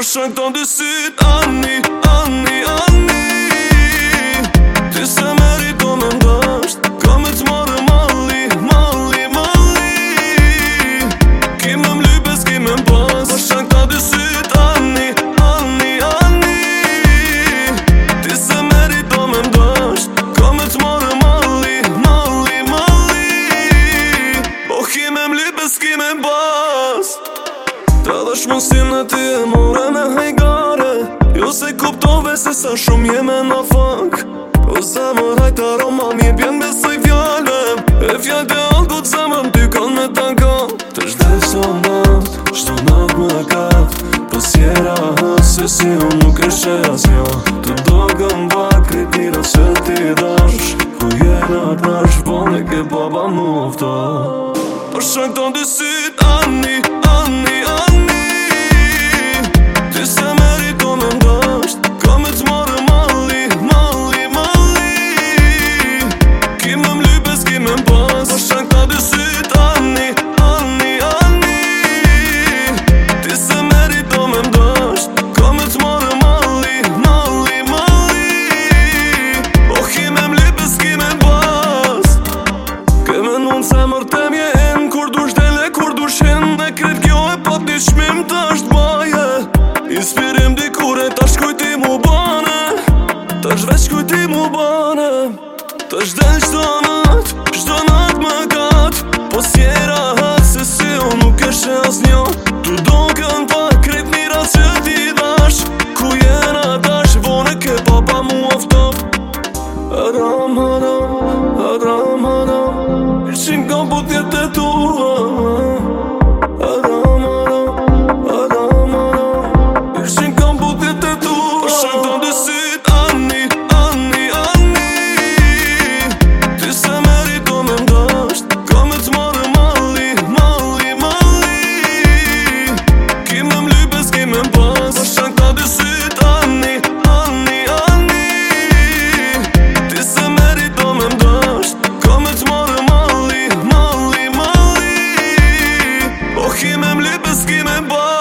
Për shënë këton dy sytë anë një Ash mu si në ti e more me hejgare Jo se kuptove se sa shumë jeme në fang O po se më hajt roma, mi e bjen besoj fjale E fjall të algut të zemën ty kanë me të nga Të shdej së nëtë, shtu nëtë më e kaftë Po sjera hësë si unë nuk e shë asja Të do gëmë bak, e se ti dash Ku jena të nash, po në ke baba mu ofta Për po shëng të në dësit, ani, ani, ani ti mu bane Të shdel qdo nat, qdo nat më kat Po sjera hat se si o nuk eshe as njo Tu do kënë pa krip mira që ti dash Ku jena dash, vone ke papa mu aftop Aram, aram, aram, aram Ishin ka po tjetë e tua kimim, liebes kimim, boah.